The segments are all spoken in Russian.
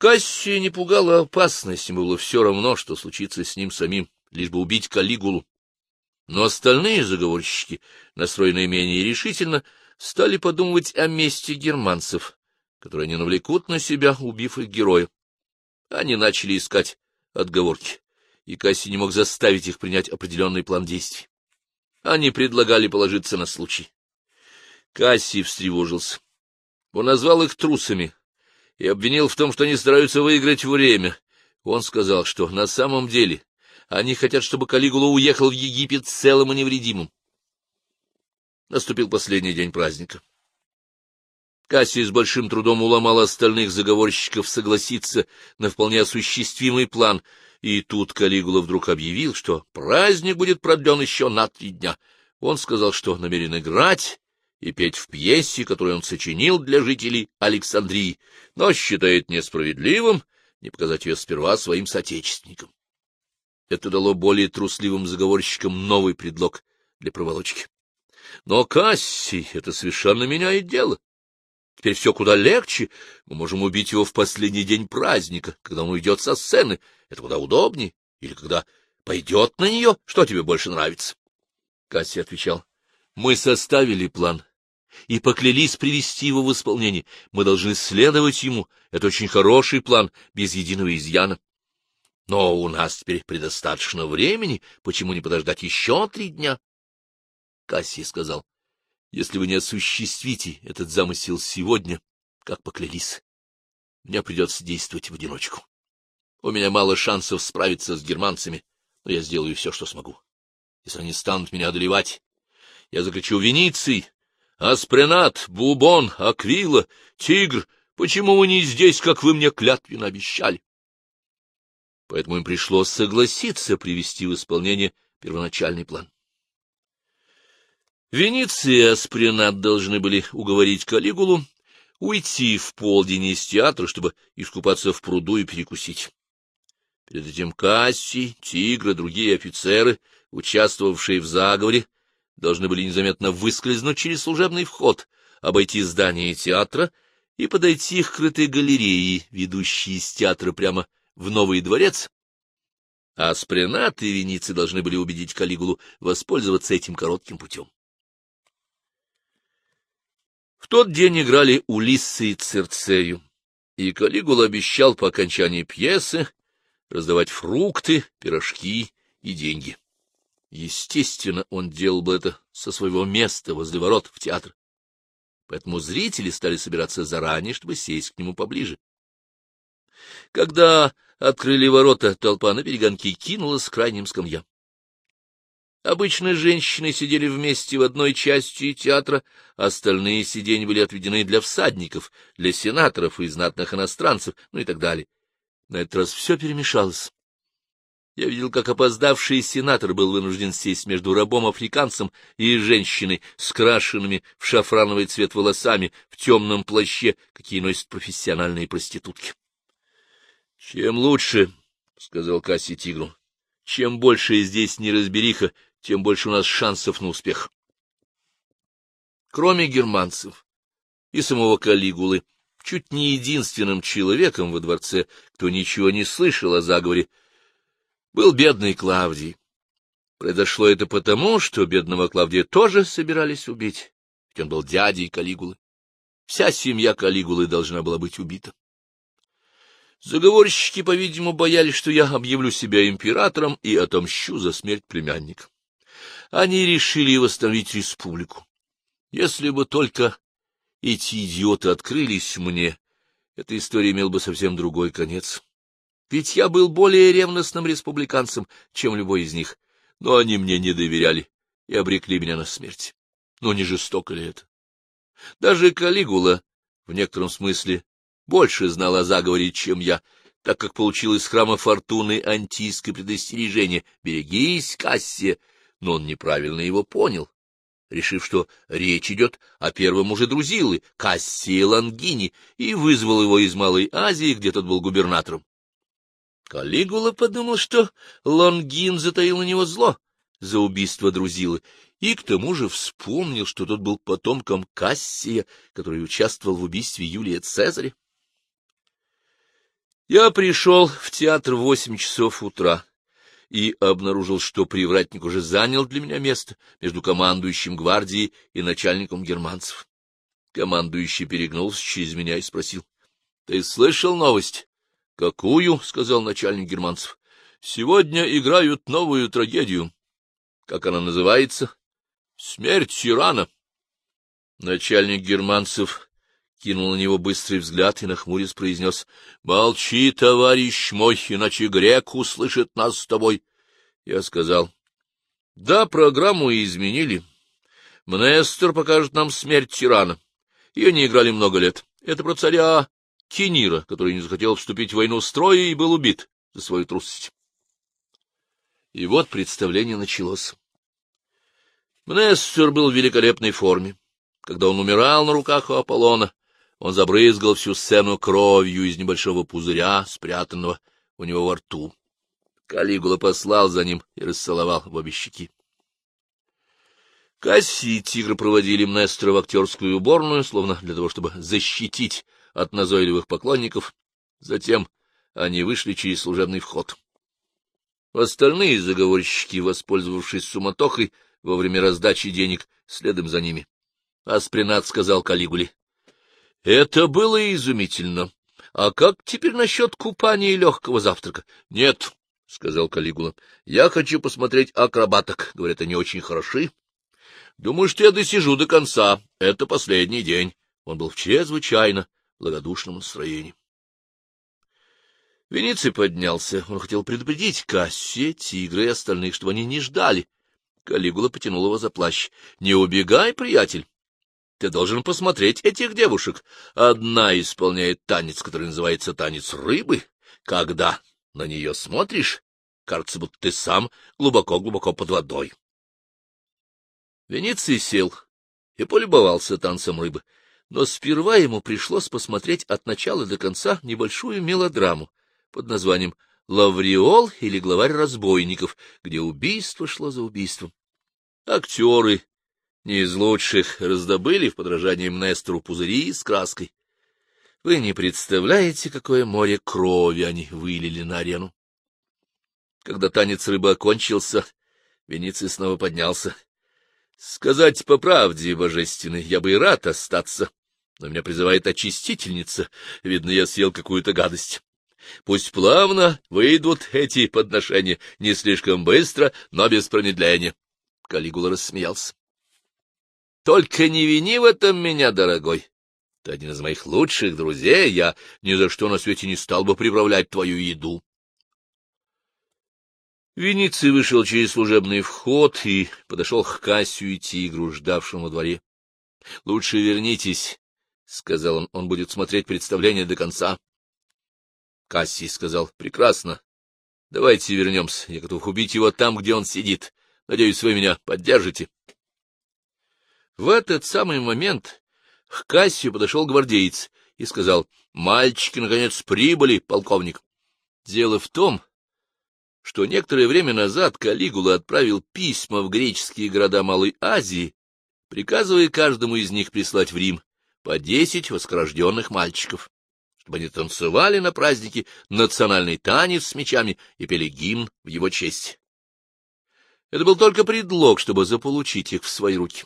Кассия не пугала опасность, ему было все равно, что случится с ним самим, лишь бы убить Калигулу. Но остальные заговорщики, настроенные менее решительно, стали подумывать о мести германцев, которые они навлекут на себя, убив их героя. Они начали искать отговорки, и Касси не мог заставить их принять определенный план действий. Они предлагали положиться на случай. Кассий встревожился. Он назвал их трусами и обвинил в том, что они стараются выиграть время. Он сказал, что на самом деле они хотят, чтобы Калигула уехал в Египет целым и невредимым. Наступил последний день праздника. Кассий с большим трудом уломал остальных заговорщиков согласиться на вполне осуществимый план, и тут Калигула вдруг объявил, что праздник будет продлен еще на три дня. Он сказал, что намерен играть и петь в пьесе, которую он сочинил для жителей Александрии, но считает несправедливым не показать ее сперва своим соотечественникам. Это дало более трусливым заговорщикам новый предлог для проволочки. Но Кассий это совершенно меняет дело. Теперь все куда легче. Мы можем убить его в последний день праздника, когда он уйдет со сцены. Это куда удобнее. Или когда пойдет на нее. Что тебе больше нравится? Кассий отвечал. Мы составили план и поклялись привести его в исполнение. Мы должны следовать ему. Это очень хороший план, без единого изъяна. Но у нас теперь предостаточно времени. Почему не подождать еще три дня? Кассий сказал. Если вы не осуществите этот замысел сегодня, как поклялись, мне придется действовать в одиночку. У меня мало шансов справиться с германцами, но я сделаю все, что смогу. Если они станут меня одолевать, я закричу Вениций, Аспренат, Бубон, Аквила, Тигр, почему вы не здесь, как вы мне клятвенно обещали? Поэтому им пришлось согласиться привести в исполнение первоначальный план. Венеция и Аспренат должны были уговорить Калигулу уйти в полдень из театра, чтобы искупаться в пруду и перекусить. Перед этим Кассий, Тигр и другие офицеры, участвовавшие в заговоре, должны были незаметно выскользнуть через служебный вход, обойти здание театра и подойти к крытой галерее, ведущей из театра прямо в Новый дворец, а Аспренат и Веницы должны были убедить Калигулу воспользоваться этим коротким путем. В тот день играли Улисса и Церцею, и Калигула обещал по окончании пьесы раздавать фрукты, пирожки и деньги. Естественно, он делал бы это со своего места возле ворот в театр. Поэтому зрители стали собираться заранее, чтобы сесть к нему поближе. Когда открыли ворота, толпа на перегонки кинулась к крайним скамьям. Обычно женщины сидели вместе в одной части театра, остальные сиденья были отведены для всадников, для сенаторов и знатных иностранцев, ну и так далее. На этот раз все перемешалось. Я видел, как опоздавший сенатор был вынужден сесть между рабом-африканцем и женщиной, скрашенными в шафрановый цвет волосами, в темном плаще, какие носят профессиональные проститутки. — Чем лучше, — сказал Касси тигру, — чем больше здесь неразбериха, тем больше у нас шансов на успех. Кроме германцев и самого Калигулы, чуть не единственным человеком во дворце, кто ничего не слышал о заговоре, был бедный Клавдий. Произошло это потому, что бедного Клавдия тоже собирались убить, ведь он был дядей Калигулы. Вся семья Калигулы должна была быть убита. Заговорщики, по-видимому, боялись, что я объявлю себя императором и отомщу за смерть племянника. Они решили восстановить республику. Если бы только эти идиоты открылись мне, эта история имела бы совсем другой конец. Ведь я был более ревностным республиканцем, чем любой из них, но они мне не доверяли и обрекли меня на смерть. Но не жестоко ли это? Даже Калигула, в некотором смысле, больше знал о заговоре, чем я, так как получил из храма Фортуны антийское предостережение «Берегись, Кассия», но он неправильно его понял, решив, что речь идет о первом муже Друзилы, Кассии Лангини, и вызвал его из Малой Азии, где тот был губернатором. Калигула подумал, что Лонгин затаил на него зло за убийство Друзилы, и к тому же вспомнил, что тот был потомком Кассия, который участвовал в убийстве Юлия Цезаря. Я пришел в театр в восемь часов утра и обнаружил, что привратник уже занял для меня место между командующим гвардией и начальником германцев. Командующий перегнулся через меня и спросил. — Ты слышал новость? — Какую? — сказал начальник германцев. — Сегодня играют новую трагедию. Как она называется? — Смерть тирана. Начальник германцев кинул на него быстрый взгляд и нахмурясь произнес. — Молчи, товарищ мой, иначе грек услышит нас с тобой. Я сказал. — Да, программу изменили. Мнестер покажет нам смерть тирана. Ее не играли много лет. Это про царя Кинира, который не захотел вступить в войну строя и был убит за свою трусость. И вот представление началось. Мнестер был в великолепной форме. Когда он умирал на руках у Аполлона, он забрызгал всю сцену кровью из небольшого пузыря, спрятанного у него во рту. Калигула послал за ним и расцеловал в обе щеки. Касси и Тигр проводили Мнестера в актерскую уборную, словно для того, чтобы защитить от назойливых поклонников. Затем они вышли через служебный вход. Остальные заговорщики, воспользовавшись суматохой во время раздачи денег, следом за ними. Аспринат сказал Калигуле. — Это было изумительно. А как теперь насчет купания и легкого завтрака? — Нет, — сказал Калигула. — Я хочу посмотреть акробаток. Говорят, они очень хороши. Думаю, что я досижу до конца. Это последний день. Он был чрезвычайно благодушном настроении. Вениций поднялся. Он хотел предупредить Кассия, Тигра и остальных, чтобы они не ждали. Калигула потянул его за плащ. — Не убегай, приятель. Ты должен посмотреть этих девушек. Одна исполняет танец, который называется танец рыбы. Когда на нее смотришь, кажется, будто ты сам глубоко-глубоко под водой. Вениций сел и полюбовался танцем рыбы, но сперва ему пришлось посмотреть от начала до конца небольшую мелодраму под названием «Лавриол» или «Главарь разбойников», где убийство шло за убийством. Актеры, не из лучших, раздобыли в подражании Мнестеру пузыри с краской. Вы не представляете, какое море крови они вылили на арену. Когда танец рыбы окончился, Вениций снова поднялся. Сказать по правде, божественный, я бы и рад остаться, но меня призывает очистительница. Видно, я съел какую-то гадость. Пусть плавно выйдут эти подношения, не слишком быстро, но без промедления. Калигула рассмеялся. — Только не вини в этом меня, дорогой. Ты один из моих лучших друзей, я ни за что на свете не стал бы приправлять твою еду. Вениций вышел через служебный вход и подошел к Кассию и Тигру, ждавшему во дворе. — Лучше вернитесь, — сказал он, — он будет смотреть представление до конца. Кассий сказал, — Прекрасно. Давайте вернемся. Я готов убить его там, где он сидит. Надеюсь, вы меня поддержите. В этот самый момент к Кассию подошел гвардеец и сказал, — Мальчики, наконец, прибыли, полковник. Дело в том, что некоторое время назад Калигула отправил письма в греческие города Малой Азии, приказывая каждому из них прислать в Рим по десять воскрожденных мальчиков, чтобы они танцевали на празднике национальный танец с мечами и пели гимн в его честь. Это был только предлог, чтобы заполучить их в свои руки.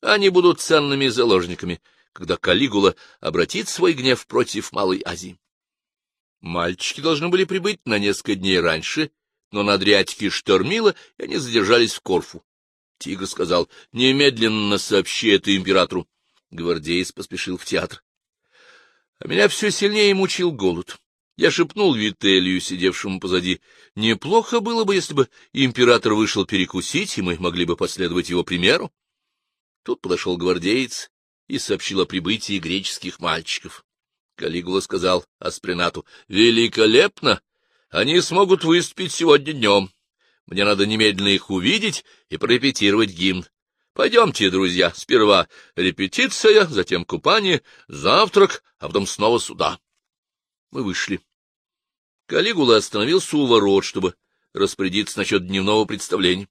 Они будут ценными заложниками, когда Калигула обратит свой гнев против Малой Азии. Мальчики должны были прибыть на несколько дней раньше но на Адриатике штормило, и они задержались в Корфу. Тигр сказал, — Немедленно сообщи это императору. Гвардеец поспешил в театр. А меня все сильнее мучил голод. Я шепнул Вителию, сидевшему позади, неплохо было бы, если бы император вышел перекусить, и мы могли бы последовать его примеру. Тут подошел гвардеец и сообщил о прибытии греческих мальчиков. Калигула сказал Аспринату, — Великолепно! Они смогут выступить сегодня днем. Мне надо немедленно их увидеть и порепетировать гимн. Пойдемте, друзья, сперва репетиция, затем купание, завтрак, а потом снова сюда. Мы вышли. Калигула остановился у ворот, чтобы распорядиться насчет дневного представления.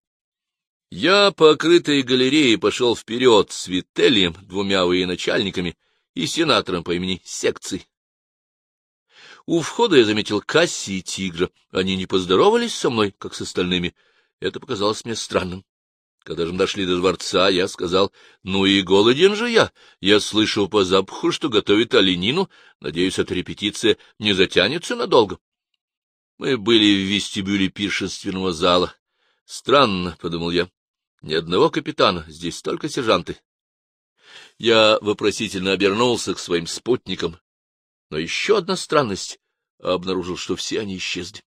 Я по крытой галерее пошел вперед с Вителием, двумя военачальниками и сенатором по имени Секций. У входа я заметил Касси и Тигра. Они не поздоровались со мной, как с остальными. Это показалось мне странным. Когда же мы дошли до дворца, я сказал, ну и голоден же я. Я слышал по запаху, что готовит оленину. Надеюсь, эта репетиция не затянется надолго. Мы были в вестибюле пиршественного зала. Странно, — подумал я, — ни одного капитана, здесь только сержанты. Я вопросительно обернулся к своим спутникам, но еще одна странность — обнаружил, что все они исчезли.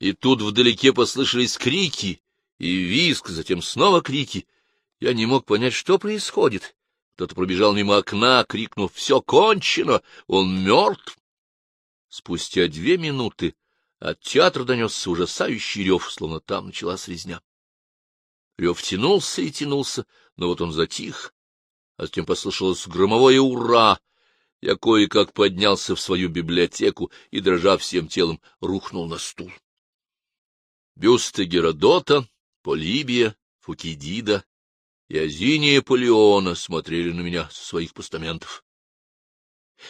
И тут вдалеке послышались крики и визг, затем снова крики. Я не мог понять, что происходит. Кто-то пробежал мимо окна, крикнув «Все кончено! Он мертв!» Спустя две минуты от театра донесся ужасающий рев, словно там началась резня. Рев тянулся и тянулся, но вот он затих, а затем послышалось громовое «Ура!». Я кое-как поднялся в свою библиотеку и, дрожа всем телом, рухнул на стул. Бюсты Геродота, Полибия, Фукидида и Азиния Полеона смотрели на меня со своих постаментов.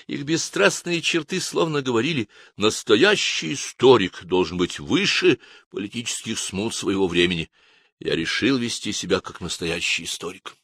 Их бесстрастные черты словно говорили, настоящий историк должен быть выше политических смут своего времени. Я решил вести себя как настоящий историк.